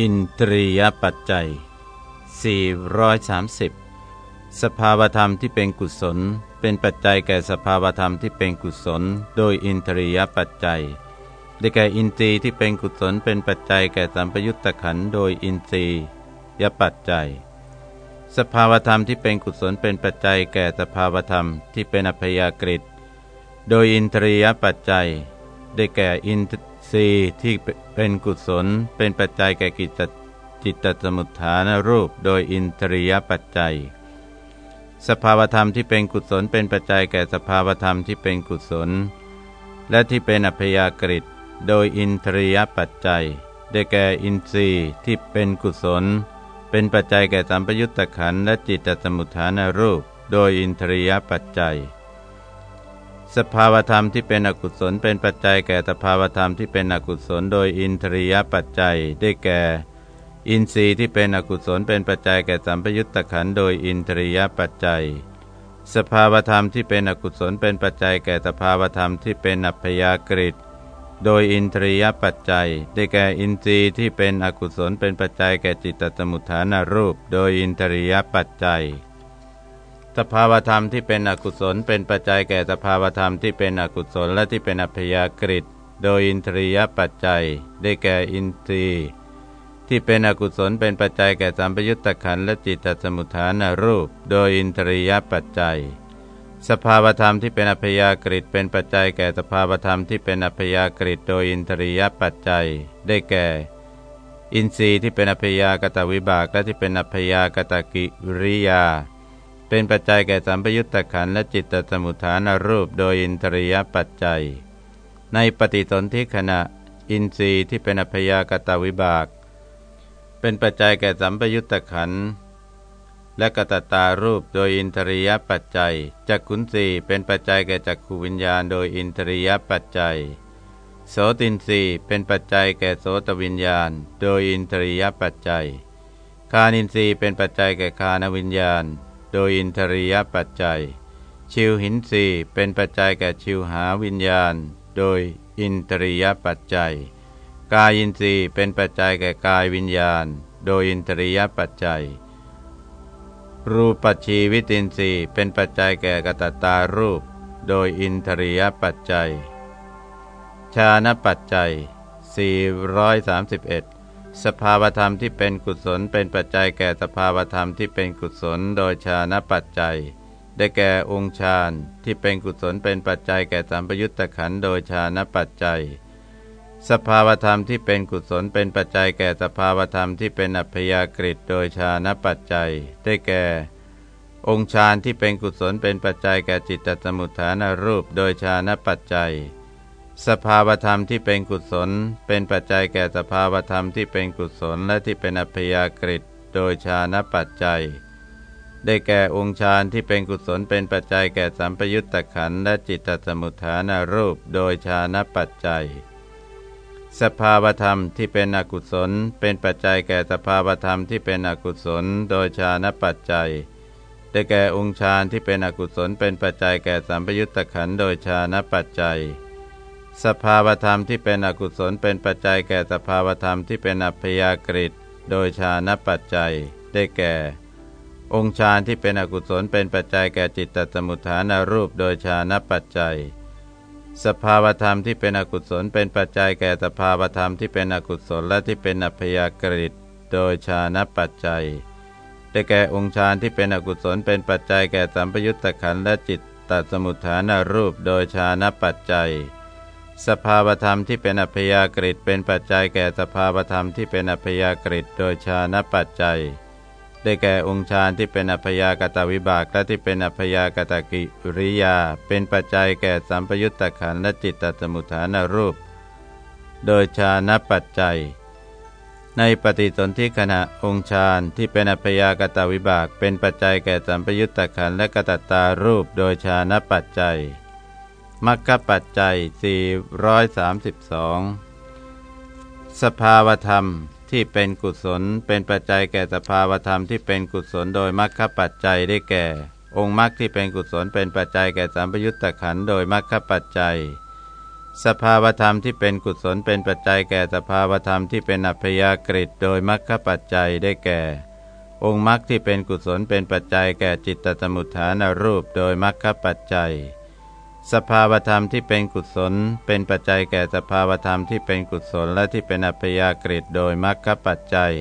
อินทรียปัจจัย 430 สภาวธรรมที่เป็นกุศล เป็นปัจจัยแก่สภาวธรรมที่เป็นกุศล โดยอินทรียปัจจัย ได้แก่อินทรีย์ที่เป็นกุศลเป็นปัจจัยแก่สัมปยุตตะขันโดยอินทรียปัจจัย สภาวธรรมที่เป็นกุศลเป็นปัจจัยแก่สภาวธรรมที่เป็นอัพยากฤิโดยอินทรียปัจจัย ได้แก่อิน สีที่เป็นกุศลเป็นปัจจัยแก่กิจจิตสมุทฐานรูปโดยอินทรียปัจจัย สภาวธรรมที่เป็นกุศลเป็นปัจจัยแก่สภาวธรรมที่เป็นกุศล และที่เป็นอัพยากฤิโดยอินทรียปัจจัย ได้แก่อินทรีย์ที่เป็นกุศล เป็นปัจจัยแก่สัมปยุตตะขันและจิตสมุทฐานรูป โดยอินทรียปัจจัย สภาวธรรมที่เป็นอกุศลเป็นปัจจัยแก่สภาวธรรมที่เป็นอกุศลโดยอินทรียปัจจัยได้แก่ อินทรีย์ที่เป็นอกุศลเป็นปัจจัยแก่สัมปยุตตะขันโดยอินทรียปัจจัย สภาวธรรมที่เป็นอกุศลเป็นปัจจัยแก่สภาวธรรมที่เป็นอัพยากฤิโดยอินทรียปัจจัย ได้แก่อินทรีย์ที่เป็นอกุศลเป็นปัจจัยแก่จิตตสมุทฐานรูป โดยอินทรียปัจจัย สภาวธรรมที่เป็นอกุศล เป็นปัจจัยแก่สภาวธรรมที่เป็นอกุศลและที่เป็นอัพยากฤิโดยอินทรียปัจจัย ได้แก่อินทรีย์ ที่เป็นอกุศลเป็นปัจจัยแก่สัมปยุตตะขันและจิตตสมุทฐานรูป โดยอินทรียปัจจัย สภาวธรรมที่เป็นอัพยากฤิเป็นปัจจัยแก่สภาวธรรมที่เป็นอัพยากฤิโดยอินทรียปัจจัย ได้แก่ อินทรีย์ที่เป็นอัพยากตวิบากและที่เป็นอัพยากตกิริยา เป็นปัจจัยแก่สัมปยุตตะขันและจิตตสมุทฐานรูปโดยอินทรียปัจจัย ในปฏิสนธิขณะ อินทรีย์ที่เป็นอพยากตวิบาก เป็นปัจจัยแก่สัมปยุตตะขันและกตตารูปโดยอินทรียปัจจัยจักขุนสีเป็นปัจจัยแก่จักขูวิญญาณโดยอินทรียปัจจัย โสตินสีเป็นปัจจัยแก่โสตวิญญาณ โดยอินทรียปัจจัย คานินทรีเป็นปัจจัยแก่คานวิญญาณ โดยอินทรียปัจจัย ชิวหินสีเป็นปัจจัยแก่ชิวหาวิญญาณ โดยอินทรียปัจจัย กายินทรีย์เป็นปัจจัยแก่กายวิญญาณ โดยอินทรียปัจจัย รูปปัจชีวิตินทรีย์เป็นปัจจัยแก่กตตารูป โดยอินทรียปัจจัย ชาณปัจจัย 431 สภาวธรรมที่เป็นกุศลเป็นปัจจัยแก่สภาวธรรมที่เป็นกุศลโดยชาณปัจจัย ได้แก่องค์ฌานที่เป็นกุศลเป็นปัจจัยแก่สัมปยุตตะขันโดยชาณปัจจัย สภาวธรรมที่เป็นกุศลเป็นปัจจัยแก่สภาวธรรมที่เป็นอัพยากฤิโดยชาณปัจจัย ได้แก่ องค์ฌานที่เป็นกุศลเป็นปัจจัยแก่จิตตสมุทฐานรูปโดยชาณปัจจัย สภาวธรรมที่เป็นกุศล เป็นปัจจัยแก่สภาวธรรมที่เป็นกุศลและที่เป็นอัพยากฤิโดยชาณปัจจัย ได้แก่องค์ฌานที่เป็นกุศลเป็นปัจจัยแก่สัมปยุตตะขันและจิตตสมุทฐานรูปโดยชาณปัจจัย สภาวธรรมที่เป็นอกุศล เป็นปัจจัยแก่สภาวธรรมที่เป็นอกุศล โดยชาณปัจจัยได้แก่องค์ฌานที่เป็นอกุศลเป็นปัจจัยแก่สัมปยุตตะขันโดยชาณปัจจัย สภาวธรรมที่เป็นอกุศลเป็นปัจจัยแก่สภาวธรรมที่เป็นอัพยากฤิโดยชาณปัจจัย ได้แก่ องค์ฌานที่เป็นอกุศลเป็นปัจจัยแก่จิตตสมุทฐานรูปโดยชาณปัจจัย สภาวธรรมที่เป็นอกุศลเป็นปัจจัยแก่สภาวธรรมที่เป็นอกุศลและที่เป็นอัพยากฤิโดยชาณปัจจัย ได้แก่องค์ฌานที่เป็นอกุศลเป็นปัจจัยแก่สัมปยุตตะขันและจิตตสมุทฐานรูปโดยชาณปัจจัย สภาวธรรมที่เป็นอัพยากฤิเป็นปัจจัยแก่สภาวธรรมที่เป็นอัพยากฤิโดยชาณปัจจัย ได้แก่องค์ฌานที่เป็นอัพยากตวิบากและที่เป็นอัพยากตกิริยา เป็นปัจจัยแก่สัมปยุตตะขันและจิตตสมุทฐานรูป โดยชาณปัจจัย ในปฏิสนธิขณะองค์ฌานที่เป็นอัพยากตวิบาก เป็นปัจจัยแก่สัมปยุตตะขันและกตตารูป โดยชาณปัจจัย มัคคปัจจัย 432 สภาวธรรมที่เป็นกุศลเป็นปัจจัยแก่สภาวธรรมที่เป็นกุศลโดยมัคคปัจจัยได้แก่ องค์มรรคที่เป็นกุศลเป็นปัจจัยแก่สัมปยุตตะขันโดยมัคคปัจจัยสสภาวธรรมที่เป็นกุศลเป็นปัจจัยแก่สภาวธรรมที่เป็นอัพยากฤิโดยมรรคปัจจัยได้แก่ องค์มรรคที่เป็นกุศลเป็นปัจจัยแก่จิตตสมุทฐานรูปโดยมรรคปัจจัย สภาวธรรมที่เป็นกุศล เป็นปัจจัยแก่สภาวธรรมที่เป็นกุศลและที่เป็นอัพยากฤิโดยมรรคปัจจัย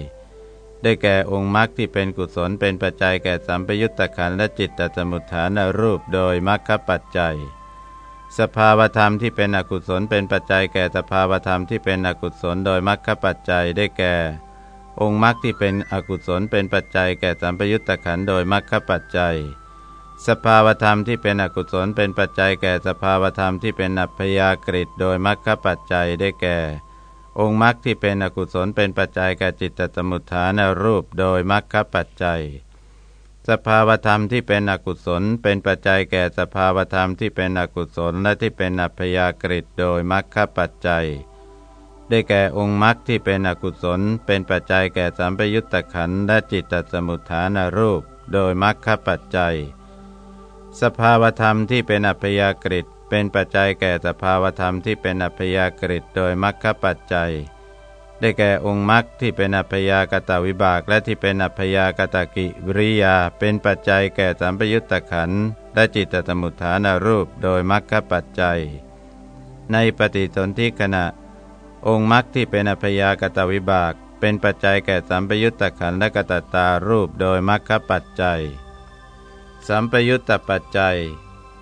ได้แก่องค์มรรคที่เป็นกุศล เป็นปัจจัยแก่สัมปยุตตะขันและจิตตสมุทฐานรูปโดยมรรคปัจจัย สภาวธรรมที่เป็นอกุศล เป็นปัจจัยแก่สภาวธรรมที่เป็นอกุศลโดยมรรคปัจจัยได้แก่ องค์มรรคที่เป็นอกุศลเป็นปัจจัยแก่สัมปยุตตะขันโดยมรรคปัจจัย สภาวธรรมที่เป็นอกุศลเป็นปัจจัยแก่สภาวธรรมที่เป็นอัพยากฤิโดยมรรคปัจจัยได้แก่ องค์มรรคที่เป็นอกุศลเป็นปัจจัยแก่จิตตสมุทฐานรูปโดยมรรคปัจจัย สภาวธรรมที่เป็นอกุศลเป็นปัจจัยแก่สภาวธรรมที่เป็นอกุศลและที่เป็นอัพยากฤิโดยมรรคปัจจัย ได้แก่องค์มรรคที่เป็นอกุศลเป็นปัจจัยแก่สัมปยุตตะขันและจิตตสมุทฐานรูป โดยมรรคปัจจัย สภาวธรรมที่เป็นอัพยากฤิตเป็นปัจจัยแก่สภาวธรรมที่เป็นอัพยากฤิตโดยมรรคปัจจัย ได้แก่องค์มรรคที่เป็นอัพยากตวิบากและที่เป็นอัพยากตกิวิริยา เป็นปัจจัยแก่สัมปยุตตะขันและจิตตมุทฐานรูปโดยมรรคปัจจัย ในปฏิสนธิขณะ องค์มรรคที่เป็นอัพยากตวิบาก เป็นปัจจัยแก่สัมปยุตตะขันและกตตารูปโดยมรรคปัจจัย สัมปยุตตปัจจัย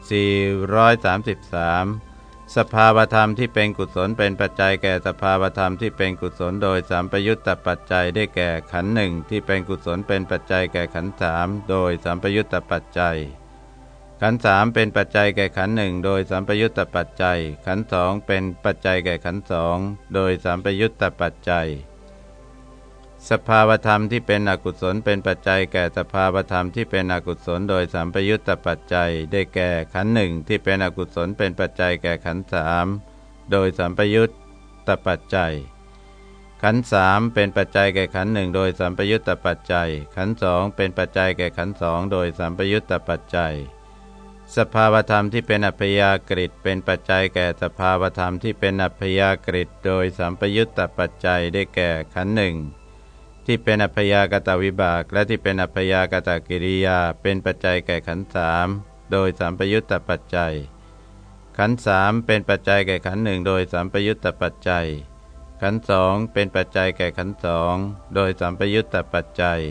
433 สภาวธรรมที่เป็นกุศลเป็นปัจจัยแก่สภาวธรรมที่เป็นกุศลโดยสัมปยุตตปัจจัยได้แก่ขันหนึ่งที่เป็นกุศลเป็นปัจจัยแก่ขันสามโดยสัมปยุตตปัจจัยขันสามเป็นปัจจัยแก่ขันหนึ่งโดยสัมปยุตตปัจจัย ขันสองเป็นปัจจัยแก่ขันสองโดยสัมปยุตตปัจจัย สภาวธรรมที่เป็นอกุศลเป็นปัจจัย แก่สภาวธรรมที่เป็นอกุศลโดยสัมปยุตตปัจจัย ได้แก่ขันหนึ่งที่เป็นอกุศลเป็นปัจจัยแก่ขันสามโดยสัมปยุตตปัจจัย ขันสามเป็นปัจจัยแก่ขันหนึ่งโดยสัมปยุตตปัจจัย ขันสองเป็นปัจจัยแก่ขันสองโดยสัมปยุตตปัจจัย สภาวธรรมที่เป็นอัพยากฤิตเป็นปัจจัยแก่สภาวธรรมที่เป็นอัพยากฤิตโดยสัมปยุตตปัจจัยได้แก่ขันหนึ่ง ที่เป็นอัพยากตวิบาก และที่เป็นอัพยากตกิริยา เป็นปัจจัยแก่ขันสามโดยสามปยุตตปัจจัย ขันสามเป็นปัจจัยแก่ขันหนึ่งโดยสามปยุตตปัจจัย ขันสองเป็นปัจจัยแก่ขันสองโดยสามปยุตตปัจจัย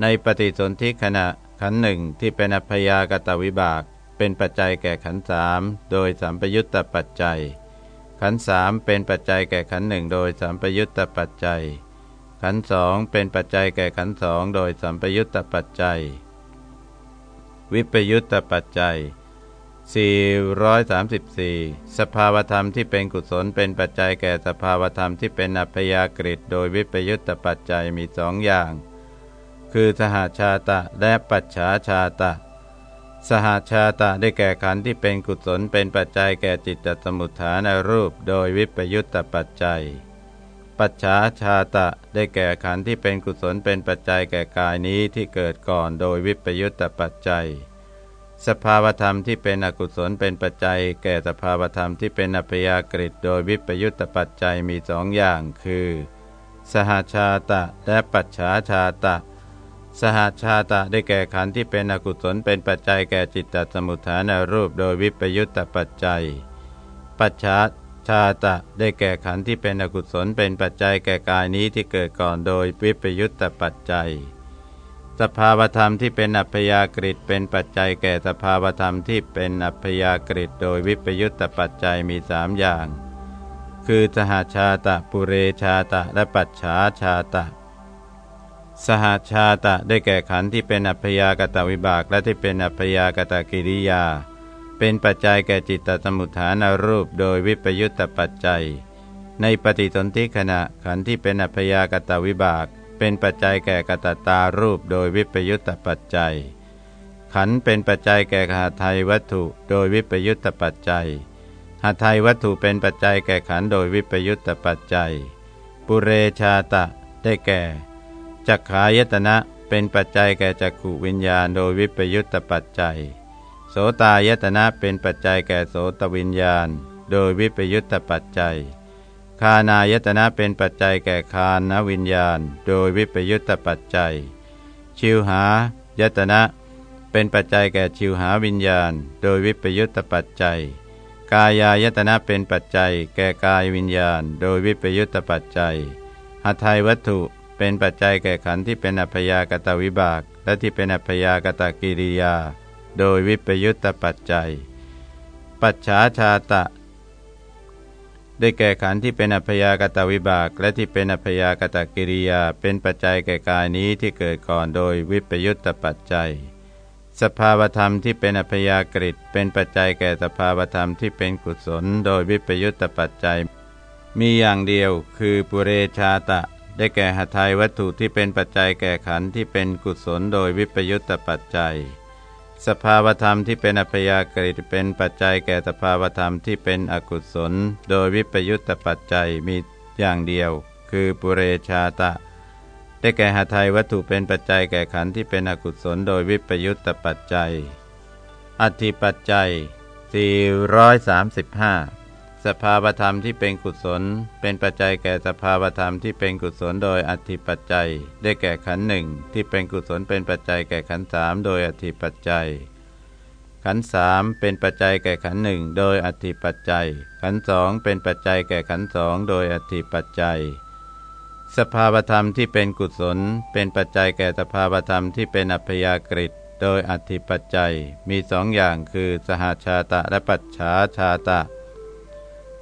ในปฏิสนธิขณะขันหนึ่งที่เป็นอัพยากตวิบาก เป็นปัจจัยแก่ขันสามโดยสามปยุตตปัจจัย ขันสามเป็นปัจจัยแก่ขันหนึ่งโดยสามปยุตตปัจจัย ขันสองเป็นปัจจัยแก่ขันสองโดยสัมปยุตตปัจจัย วิปยุตตปัจจัย 434 สภาวธรรมที่เป็นกุศลเป็นปัจจัยแก่สภาวธรรมที่เป็นอัพยากฤิโดยวิปยุตตปัจจัยมีสองอย่าง คือสหาชาตะและปัจฉาชาตะ สหาชาตะได้แก่ขันธ์ที่เป็นกุศลเป็นปัจจัยแก่จิตตสมุทฐานรูป โดยวิปยุตตปัจจัย ปัจฉาชาตะได้แก่ขันธ์ที่เป็นกุศลเป็นปัจจัยแก่กายนี้ที่เกิดก่อนโดยวิปยุตตปัจจัย สภาวธรรมที่เป็นอกุศลเป็นปัจจัย แก่สภาวธรรมที่เป็นอัพยากฤิโดยวิปยุตตปัจจัยมีสองอย่างคือ สหาชาตะและปัจฉาชาตะ สหาชาตะได้แก่ขันธ์ที่เป็นอกุศลเป็นปัจจัยแก่จิตตสมุทฐานรูปโดยวิปยุตตปัจจัย ปัจฉา ชาตะได้แก่ขันธ์ที่เป็นอกุศลเป็นปัจจัยแก่กายนี้ที่เกิดก่อนโดยวิปยุตตปัจจัย สภาวธรรมที่เป็นอัพยากฤิเป็นปัจจัยแก่สภาวธรรมที่เป็นอัพยากฤิโดยวิปยุตตปัจจัยมีสามอย่าง คือสหาชาตะปุเรชาตะและปัจฉาชาตะ สหาชาตะได้แก่ขันธ์ที่เป็นอัพยากตวิบากและที่เป็นอัพยากตกิริยา เป็นปัจจัยแก่จิตตสมุทฐานรูปโดยวิปยุตตปัจจัย ในปฏิสนธิขณะขันธ์ที่เป็นอัพยากตวิบาก เป็นปัจจัยแก่กตตารูปโดยวิปยุตตปัจจัย ขันธ์เป็นปัจจัยแก่หาไทยวัตถุโดยวิปยุตตปัจจัยหาไทยวัตถุเป็นปัจจัยแก่ขันธ์โดยวิปยุตตปัจจัย ปุเรชาตะได้แก่จักขายตนะเป็นปัจจัยแก่จักขุวิญญาณโดยวิปยุตตปัจจัย โสตายตนะเป็นปัจจัยแก่โสตวิญญาณ โดยวิปยุตตปัจจัย คานายตนะเป็นปัจจัยแก่คานวิญญาณ โดยวิปยุตตปัจจัย ชิวหายตนะ เป็นปัจจัยแก่ชิวหาวิญญาณ โดยวิปยุตตปัจจัย กายายตนะเป็นปัจจัย แก่กายวิญญาณ โดยวิปยุตตปัจจัยหทัยวัตถุเป็นปัจจัยแก่ขันธ์ที่เป็นอัพยากตวิบาก และที่เป็นอัพยากตกิริยา โดยวิปยุตตปัจจัย ปัจฉาชาตะ ได้แก่ขันธ์ที่เป็นอัพยากตวิบาก และที่เป็นอัพยากตกิริยา เป็นปัจจัยแก่กายนี้ที่เกิดก่อนโดยวิปยุตตปัจจัย สภาวธรรมที่เป็นอัพยากฤิเป็นปัจจัยแก่สภาวธรรมที่เป็นกุศล โดยวิปยุตตปัจจัย มีอย่างเดียวคือปุเรชาตะได้แก่หทัยวัตถุที่เป็นปัจจัยแก่ขันธ์ที่เป็นกุศลโดยวิปยุตตปัจจัย สภาวธรรมที่เป็นอัพยากฤิเป็นปัจจัยแก่สภาวธรรมที่เป็นอกุศล โดยวิปยุตตปัจจัยมีอย่างเดียว คือปุเรชาตะ ได้แก่หทัยวัตถุเป็นปัจจัยแก่ขันธ์ที่เป็นอกุศล โดยวิปยุตตปัจจัย อธิปัจจัย 435 สภาวธรรมที่เป็นกุศล เป็นปัจจัยแก่สภาวธรรมที่เป็นกุศลโดยอธิปัจจัย ได้แก่ขันหนึ่งที่เป็นกุศลเป็นปัจจัยแก่ขันสามโดยอธิปัจจัย ขันสามเป็นปัจจัยแก่ขันหนึ่งโดยอธิปัจจัย ขันสองเป็นปัจจัยแก่ขันสองโดยอธิปัจจัย สภาวธรรมที่เป็นกุศล เป็นปัจจัยแก่สภาวธรรมที่เป็นอัพยากฤิโดยอธิปัจจัย มีสองอย่างคือสหาชาตะและปัจฉาชาตะ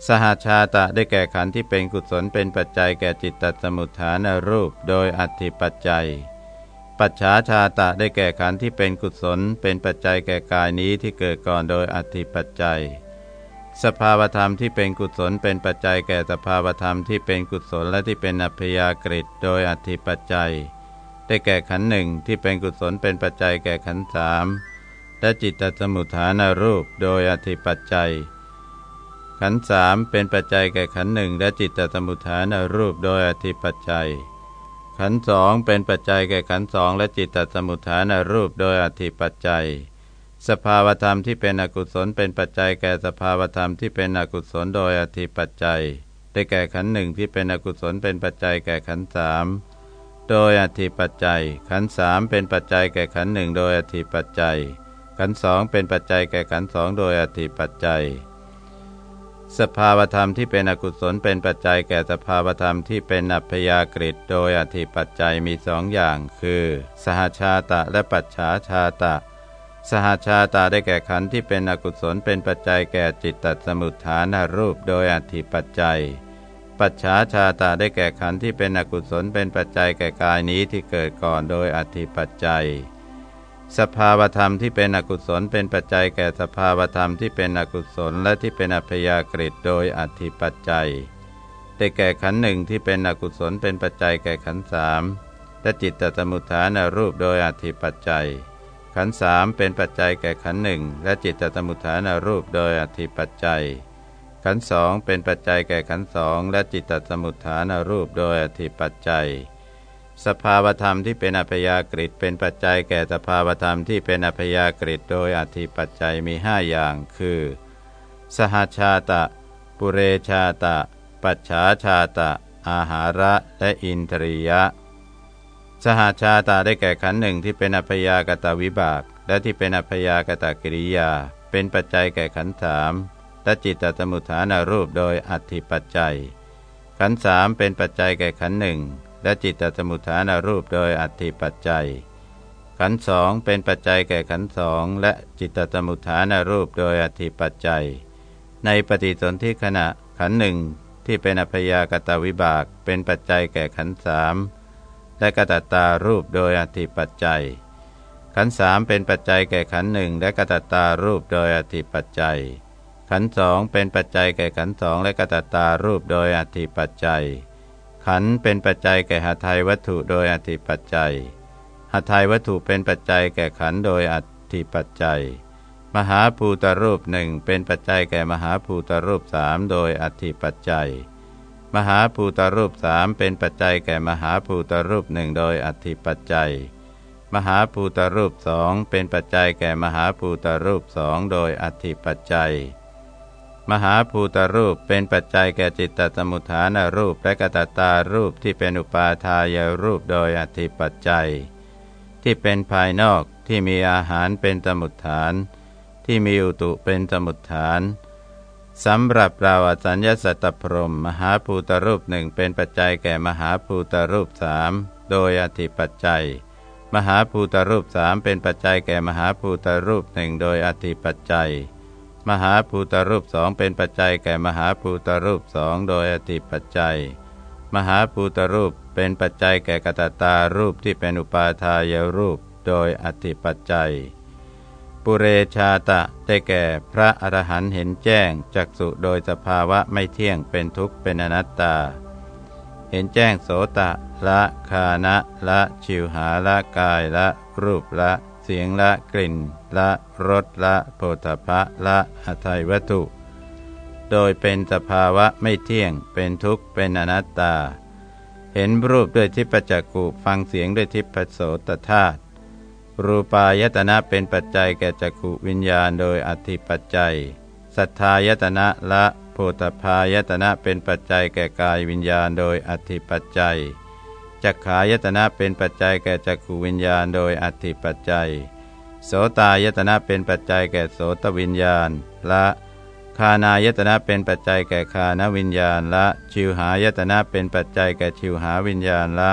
สหาชาตะได้แก่ขันธ์ที่เป็นกุศลเป็นปัจจัยแก่จิตตสมุทฐานรูป โดยอัติปัจจัย ปัจฉาชาตะได้แก่ขันธ์ที่เป็นกุศล เป็นปัจจัยแก่กายนี้ที่เกิดก่อนโดยอัติปัจจัย สภาวธรรมที่เป็นกุศลเป็นปัจจัยแก่สภาวธรรมที่เป็นกุศลและที่เป็นอัพยากฤิโดยอัติปัจจัย ได้แก่ขันธ์หนึ่งที่เป็นกุศลเป็นปัจจัยแก่ขันธ์สามและจิตตสมุทฐานรูป โดยอธิปัจจัย ขันสามเป็นปัจจัยแก่ขันหนึ่งและจิตตสมุทฐานรูปโดยอธิปัจจัย ขันสองเป็นปัจจัยแก่ขันสองและจิตตสมุทฐานรูปโดยอธิปัจจัย สภาวธรรมที่เป็นอกุศลเป็นปัจจัยแก่สภาวธรรมที่เป็นอกุศลโดยอธิปัจจัย ได้แก่ขันหนึ่งที่เป็นอกุศลเป็นปัจจัยแก่ขันสามโดยอธิปัจจัย ขันสามเป็นปัจจัยแก่ขันหนึ่งโดยอธิปัจจัย ขันสองเป็นปัจจัยแก่ขันสองโดยอธิปัจจัย สภาวธรรมที่เป็นอกุศลเป็นปัจจัยแก่สภาวธรรมที่เป็นอัพยากฤิโดยอธิปัจจัยมีสองอย่าง คือ สหชาตะและปัจฉาชาตะ สหชาตาได้แก่ขันธ์ที่เป็นอกุศลเป็นปัจจัยแก่จิตตสมุทฐานรูปโดยอธิปัจจัย ปัจฉาชาตาได้แก่ขันธ์ที่เป็นอกุศลเป็นปัจจัยแก่กายนี้ที่เกิดก่อนโดยอธิปัจจัย สภาวธรรมที่เป็นอกุศลเป็นปัจจัยแก่สภาวธรรมที่เป็นอกุศลและที่เป็นอัพยากฤิโดยอธิปัจจัย ได้แก่ขันหนึ่งที่เป็นอกุศลเป็นปัจจัยแก่ขันสามและจิตตสมุทฐานรูปโดยอธิปัจจัย ขันสามเป็นปัจจัยแก่ขันหนึ่งและจิตตสมุทฐานรูปโดยอธิปัจจัย ขันสองเป็นปัจจัยแก่ขันสองและจิตตสมุทฐานรูปโดยอธิปัจจัย สภาวธรรมที่เป็นอัพยากฤิเป็นปัจจัยแก่สภาวธรรมที่เป็นอัพยากฤิโดยอธิปัจจัยมีห้าอย่าง คือ สหชาตะ ปุเรชาตะ ปัจฉาชาตะ อาหาระและอินทรียะ สหชาตะได้แก่ขันหนึ่งที่เป็นอัพยากตวิบาก และที่เป็นอัพยากตกิริยา เป็นปัจจัยแก่ขันสามและจิตตสมุทฐานรูปโดยอธิปัจจัย ขันสามเป็นปัจจัยแก่ขันหนึ่ง และจิตตสมุทฐานรูปโดยอัตถิปัจจัย ขันสองเป็นปัจจัยแก่ขันสองและจิตตสมุทฐานรูปโดยอัตถิปัจจัย ในปฏิสนธิขณะขันหนึ่งที่เป็นอัพยากตวิบากเป็นปัจจัยแก่ขันสามและกตตารูปโดยอัตถิปัจจัย ขันสามเป็นปัจจัยแก่ขันหนึ่งและกตตารูปโดยอัตถิปัจจัย ขันสองเป็นปัจจัยแก่ขันสองและกตตารูปโดยอัตถิปัจจัย ขันเป็นปัจจัยแก่หาไทยวัตถุโดยอธิปัจจัยหาไทยวัตถุเป็นปัจจัยแก่ขันโดยอธิปัจจัย มหาภูตรูปหนึ่งเป็นปัจจัยแก่มหาภูตรูปสามโดยอธิปัจจัย มหาภูตรูปสามเป็นปัจจัยแก่มหาภูตรูปหนึ่งโดยอธิปัจจัย มหาภูตรูปสองเป็นปัจจัยแก่มหาภูตรูปสองโดยอธิปัจจัย มหาภูตรูปเป็นปัจจัยแก่จิตตสมุทฐานรูปและกตตารูปที่เป็นอุปาทายรูปโดยอธิปัจจัย ที่เป็นภายนอกที่มีอาหารเป็นสมุทฐาน ที่มีอุตุเป็นสมุทฐานสำหรับเราอสัญญาสัตตพรมมหาภูตรูปหนึ่งเป็นปัจจัยแก่มหาภูตรูปสามโดยอธิปัจจัย มหาภูตรูปสามเป็นปัจจัยแก่มหาภูตรูปหนึ่งโดยอธิปัจจัย มหาภูตรูปสองเป็นปัจจัยแก่มหาภูตรูปสองโดยอธิปัจจัย มหาภูตรูปเป็นปัจจัยแก่กตตารูปที่เป็นอุปาทายรูปโดยอธิปัจจัย ปุเรชาตะได้แก่พระอรหันต์เห็นแจ้งจักสุโดยสภาวะไม่เที่ยงเป็นทุกข์เป็นอนัตตา เห็นแจ้งโสตะละคานะละชิวหาละกายละรูปละ เสียงละกลิ่นละรสละโพธพะละอัทัยวัตถุ โดยเป็นสภาวะไม่เที่ยง เป็นทุกข์เป็นอนัตตา เห็นรูปด้วยทิพจักกุฟังเสียงด้วยทิพโสตธาตุรูปายตนะเป็นปัจจัยแก่จักขุวิญญาณโดยอธิปัจจัย สัทธายตนะละโพธพายตนะเป็นปัจจัยแก่กายวิญญาณโดยอธิปัจจัย จักขายตนะเป็นปัจจัยแก่จักขูวิญญาณโดยอธิปัจจัย โสตายตนะเป็นปัจจัยแก่โสตวิญญาณละคานายตนะเป็นปัจจัยแก่คานวิญญาณละ ชิวหายตนะเป็นปัจจัยแก่ชิวหาวิญญาณละ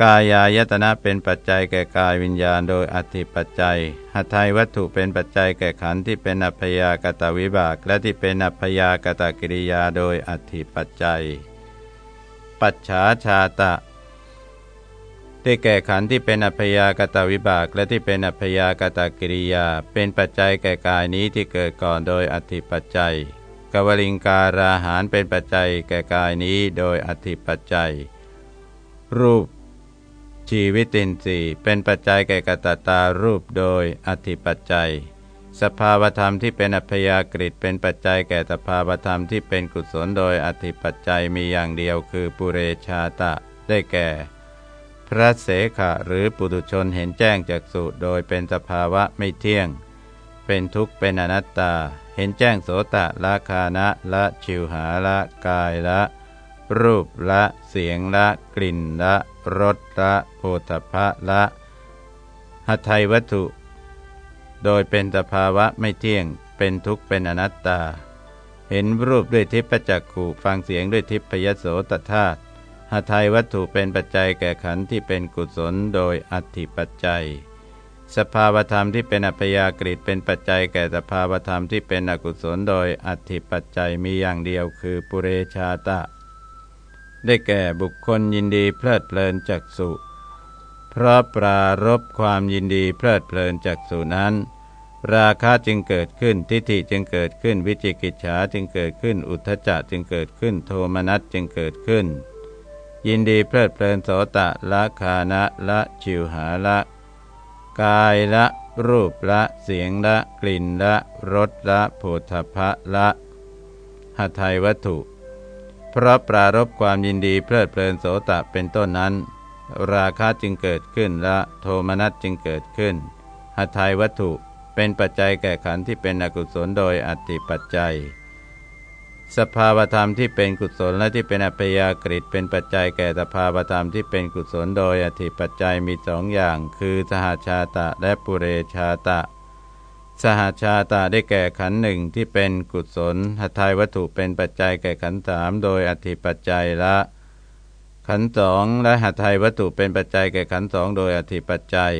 กายายตนะเป็นปัจจัยแก่กายวิญญาณโดยอธิปัจจัยหทัยวัตถุเป็นปัจจัยแก่ขันธ์ที่เป็นอัพยากตวิบากและที่เป็นอัพยากตกิริยาโดยอธิปัจจัย ปัจฉาชาตะ ได้แก่ขันธ์ที่เป็นอัพยากตวิบากและที่เป็นอัพยากตกิริยา เป็นปัจจัยแก่กายนี้ที่เกิดก่อนโดยอธิปัจจัยกวลิงการาหารเป็นปัจจัยแก่กายนี้โดยอธิปัจจัย รูป ชีวิตินทรีย์เป็นปัจจัยแก่กตตารูปโดยอธิปัจจัย สภาวธรรมที่เป็นอัพยากฤิเป็นปัจจัยแก่สภาวธรรมที่เป็นกุศลโดยอธิปัจจัยมีอย่างเดียวคือปุเรชาตะได้แก่ ระเสขะหรือปุถุชนเห็นแจ้งจากสุโดยเป็นสภาวะไม่เที่ยง เป็นทุกข์เป็นอนัตตา เห็นแจ้งโสตะละคานะละชิวหาละกายละ รูปละเสียงละกลิ่นละรสละโพธพะละหัตถยวัตถุ โดยเป็นสภาวะไม่เที่ยง เป็นทุกข์เป็นอนัตตา เห็นรูปด้วยทิพจักขู่ฟังเสียงด้วยทิพยโสตธาตุ หทัยวัตถุเป็นปัจจัยแก่ขันธ์ที่เป็นกุศลโดยอัติปัจจัย สภาวธรรมที่เป็นอัพยากฤิเป็นปัจจัยแก่สภาวธรรมที่เป็นอกุศลโดยอัติปัจจัยมีอย่างเดียวคือปุเรชาตะ ได้แก่บุคคลยินดีเพลิดเพลินจากสุเพราะปรารบความยินดีเพลิดเพลินจากสุนั้น ราคะจึงเกิดขึ้นทิฏฐิจึงเกิดขึ้นวิจิกิจฉาจึงเกิดขึ้นอุทธจะจึงเกิดขึ้นโทมนัสจึงเกิดขึ้น ยินดีเพลิดเพลินโสตะละคานะละชิวหาละ กายละรูปละเสียงละกลิ่นละรสละโผฏฐะละหัตถยวัตถุ เพราะปรารบความยินดีเพลิดเพลินโสตะเป็นต้นนั้น ราคะจึงเกิดขึ้นละโทมนัสจึงเกิดขึ้นหัตถยวัตถุเป็นปัจจัยแก่ขันธ์ที่เป็นอกุศลโดยอติปัจจัย สภาวธรรมที่เป็นกุศลและที่เป็นอัพยากฤิเป็นปัจจัยแก่สภาวธรรมที่เป็นกุศลโดยอธิปัจจัยมีสองอย่าง คือสหชาตะและปุเรชาตะ สหชาตะได้แก่ขันหนึ่งที่เป็นกุศลหัตถยวัตถุเป็นปัจจัยแก่ขันสามโดยอธิปัจจัยละ ขันสองและหัตถยวัตถุเป็นปัจจัยแก่ขันสองโดยอธิปัจจัย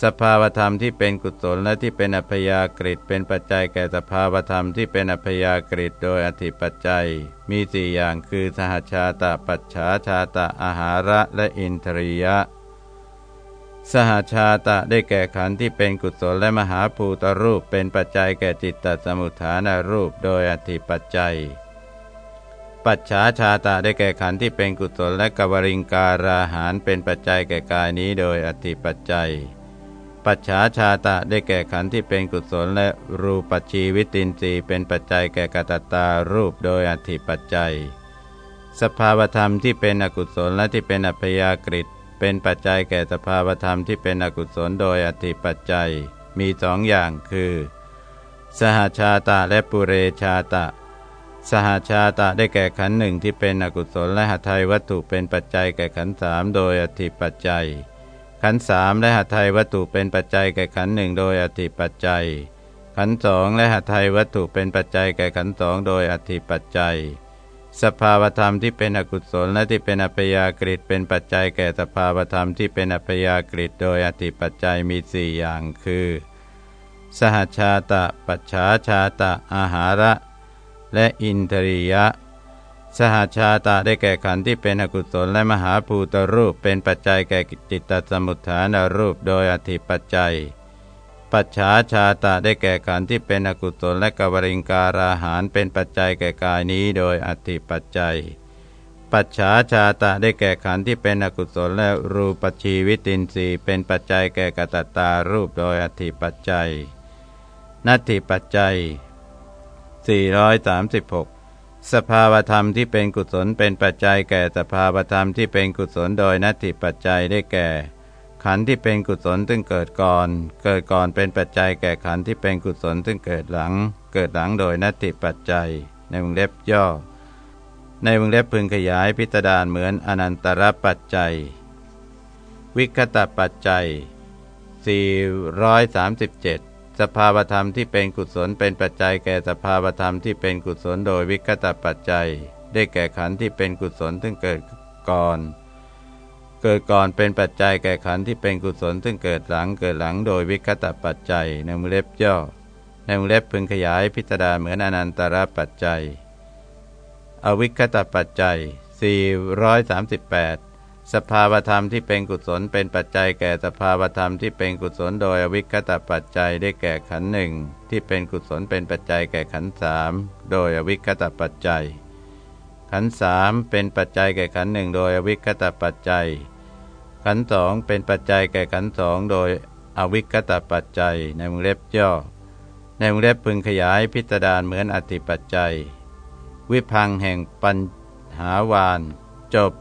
สภาวธรรมที่เป็นกุศลและที่เป็นอัพยากฤิเป็นปัจจัยแก่สภาวธรรมที่เป็นอัพยากฤิโดยอธิปัจจัย มีสี่อย่างคือสหชาตะปัจฉาชาตะอาหาระและอินทรียะ สหชาตะได้แก่ขันธ์ที่เป็นกุศลและมหาภูตรูปเป็นปัจจัยแก่จิตตสมุทฐานรูปโดยอธิปัจจัย ปัจฉาชาตะได้แก่ขันธ์ที่เป็นกุศลและกวริงการาหารเป็นปัจจัยแก่กายนี้โดยอธิปัจจัย ปัจฉาชาตะได้แก่ขันธ์ที่เป็นกุศลและรูปชีวิตินทรีย์เป็นปัจจัยแก่กตตารูปโดยอธิปัจจัย สภาวธรรมที่เป็นอกุศลและที่เป็นอัพยากฤิตเป็นปัจจัยแก่สภาวธรรมที่เป็นอกุศลโดยอธิปัจจัย มีสองอย่างคือ สหชาตะและปุเรชาตะ สหชาตะได้แก่ขันหนึ่งที่เป็นอกุศลและหทัยวัตถุเป็นปัจจัยแก่ขันสามโดยอธิปัจจัย ขันสามและหทัยวัตถุเป็นปัจจัยแก่ขันหนึ่งโดยอธิปัจจัย ขันสองและหทัยวัตถุเป็นปัจจัยแก่ขันสองโดยอธิปัจจัย สภาวธรรมที่เป็นอกุศลและที่เป็นอัพยากฤิเป็นปัจจัยแก่สภาวธรรมที่เป็นอัพยากฤิโดยอธิปัจจัยมีสี่อย่างคือ สหชาตะ ปัจฉาชาตะ อาหาระ และอินทรียะ สหชาตะได้แก่ขันธ์ที่เป็นอกุศลและมหาภูตรูปเป็นปัจจัยแก่จิตตสมุทฐานรูปโดยอธิปัจจัย ปัจฉาชาตะได้แก่ขันธ์ที่เป็นอกุศลและกวริงการาหารเป็นปัจจัยแก่กายนี้โดยอธิปัจจัย ปัจฉาชาตะได้แก่ขันธ์ที่เป็นอกุศลและรูปชีวิตินทรีย์เป็นปัจจัยแก่กตตารูปโดยอธิปัจจัย นัตถิปัจจัย 436 สภาวธรรมที่เป็นกุศลเป็นปัจจัยแก่สภาวธรรมที่เป็นกุศลโดยนัตถิปัจจัยได้แก่ ขันธ์ที่เป็นกุศลซึ่งเกิดก่อน เกิดก่อนเป็นปัจจัยแก่ขันธ์ที่เป็นกุศลซึ่งเกิดหลัง เกิดหลังโดยนัตถิปัจจัย ในวงเล็บย่อ ในวงเล็บพึงขยายพิจารณาเหมือนอนันตรปัจจัย วิคตปัจจัย 437 สภาวธรรมที่เป็นกุศลเป็นปัจจัยแก่สภาวธรรมที่เป็นกุศลโดยวิกตปัจจัย ได้แก่ขันธ์ที่เป็นกุศลซึ่งเกิดก่อน เกิดก่อนเป็นปัจจัยแก่ขันธ์ที่เป็นกุศลซึ่งเกิดหลังเกิดหลังโดยวิกตปัจจัยในมือเล็บย่อในมือเล็บพึงขยายพิจารณาเหมือนอนันตรปัจจัย อวิคตปัจจัย 438 สภาวธรรมที่เป็นกุศลเป็นปัจจัยแก่สภาวธรรมที่เป็นกุศลโดยอวิคตปัจจัยได้แก่ขันหนึ่งที่เป็นกุศลเป็นปัจจัยแก่ขันสามโดยอวิคตปัจจัย ขันสามเป็นปัจจัยแก่ขันหนึ่งโดยอวิคตปัจจัย ขันสองเป็นปัจจัยแก่ขันสองโดยอวิคตปัจจัยในวงเล็บย่อ ในวงเล็บพึงขยายพิจารณาเหมือนอธิปัจจัย วิพังแห่งปัญหาวานจบ